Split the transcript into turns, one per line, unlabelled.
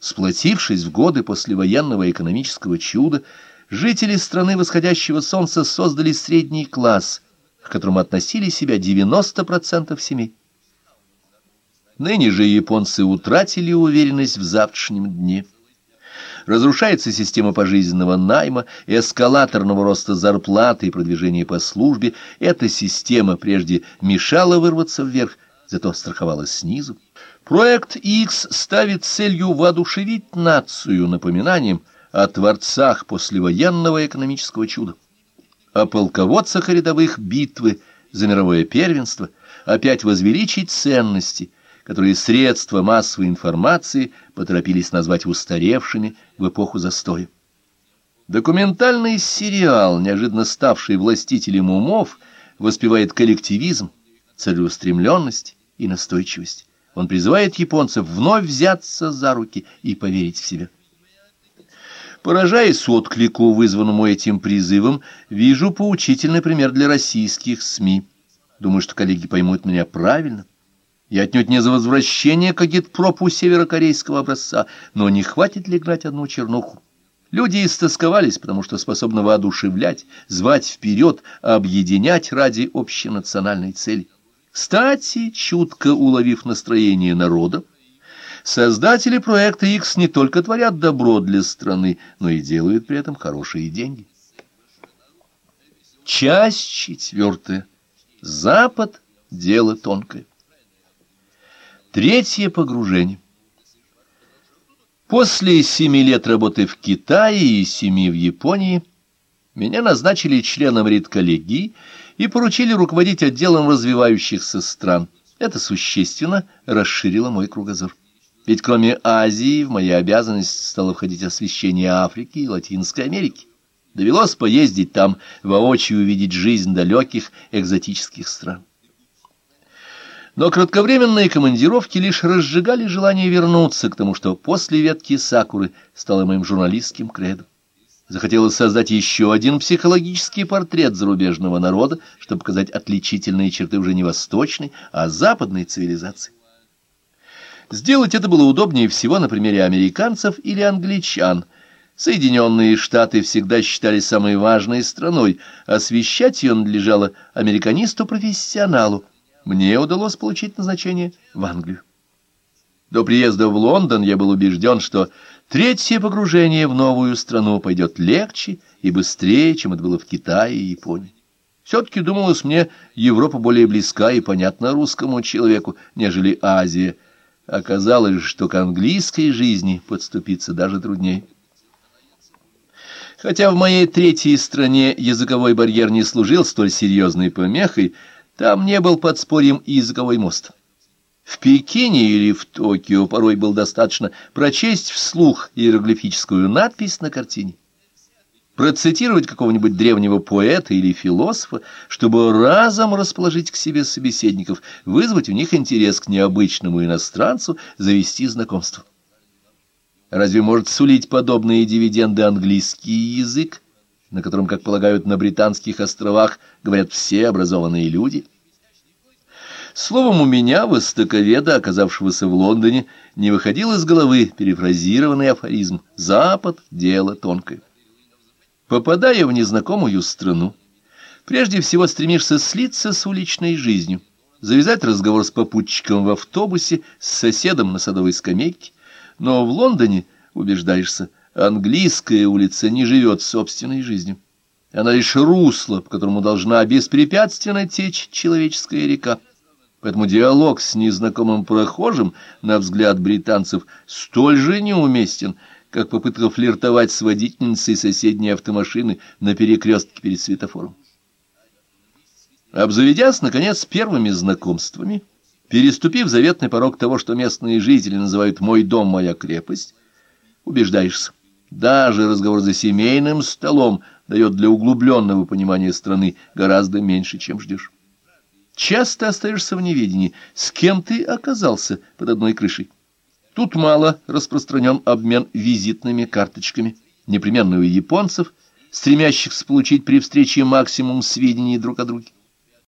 Сплотившись в годы послевоенного экономического чуда, жители страны восходящего солнца создали средний класс, к которому относили себя 90% семей. Ныне же японцы утратили уверенность в завтрашнем дне. Разрушается система пожизненного найма, эскалаторного роста зарплаты и продвижения по службе. Эта система прежде мешала вырваться вверх, зато страховала снизу. Проект X ставит целью воодушевить нацию напоминанием о творцах послевоенного экономического чуда, о полководцах и рядовых битвы за мировое первенство, опять возвеличить ценности, которые средства массовой информации поторопились назвать устаревшими в эпоху застоя. Документальный сериал, неожиданно ставший властителем умов, воспевает коллективизм, целеустремленность и настойчивость. Он призывает японцев вновь взяться за руки и поверить в себя. Поражаясь отклику, вызванному этим призывом, вижу поучительный пример для российских СМИ. Думаю, что коллеги поймут меня правильно. Я отнюдь не за возвращение к агитпропу северокорейского образца, но не хватит ли играть одну чернуху? Люди истосковались, потому что способны воодушевлять, звать вперед, объединять ради общенациональной цели. Кстати, чутко уловив настроение народа, создатели проекта X не только творят добро для страны, но и делают при этом хорошие деньги. Часть четвертая. Запад – дело тонкое. Третье погружение. После семи лет работы в Китае и семи в Японии меня назначили членом редколлегии и поручили руководить отделом развивающихся стран. Это существенно расширило мой кругозор. Ведь кроме Азии в мои обязанности стало входить освещение Африки и Латинской Америки. Довелось поездить там, воочию увидеть жизнь далеких экзотических стран. Но кратковременные командировки лишь разжигали желание вернуться к тому, что после ветки Сакуры стало моим журналистским кредом. Захотелось создать еще один психологический портрет зарубежного народа, чтобы показать отличительные черты уже не восточной, а западной цивилизации. Сделать это было удобнее всего на примере американцев или англичан. Соединенные Штаты всегда считались самой важной страной, освещать ее надлежало американисту-профессионалу. Мне удалось получить назначение в Англию. До приезда в Лондон я был убежден, что Третье погружение в новую страну пойдет легче и быстрее, чем это было в Китае и Японии. Все-таки, думалось мне, Европа более близка и понятна русскому человеку, нежели Азия. Оказалось, что к английской жизни подступиться даже труднее. Хотя в моей третьей стране языковой барьер не служил столь серьезной помехой, там не был подспорьем и языковой мост. В Пекине или в Токио порой было достаточно прочесть вслух иероглифическую надпись на картине, процитировать какого-нибудь древнего поэта или философа, чтобы разом расположить к себе собеседников, вызвать у них интерес к необычному иностранцу, завести знакомство. Разве может сулить подобные дивиденды английский язык, на котором, как полагают, на британских островах говорят все образованные люди – Словом, у меня, востоковеда, оказавшегося в Лондоне, не выходил из головы перефразированный афоризм «Запад — дело тонкое». Попадая в незнакомую страну, прежде всего стремишься слиться с уличной жизнью, завязать разговор с попутчиком в автобусе, с соседом на садовой скамейке, но в Лондоне, убеждаешься, английская улица не живет собственной жизнью. Она лишь русло, по которому должна беспрепятственно течь человеческая река. Поэтому диалог с незнакомым прохожим, на взгляд британцев, столь же неуместен, как попытка флиртовать с водительницей соседней автомашины на перекрестке перед светофором. Обзаведясь, наконец, первыми знакомствами, переступив заветный порог того, что местные жители называют «мой дом, моя крепость», убеждаешься, даже разговор за семейным столом дает для углубленного понимания страны гораздо меньше, чем ждешь. Часто остаешься в неведении, с кем ты оказался под одной крышей. Тут мало распространен обмен визитными карточками, непременно у японцев, стремящихся получить при встрече максимум сведений друг о друге.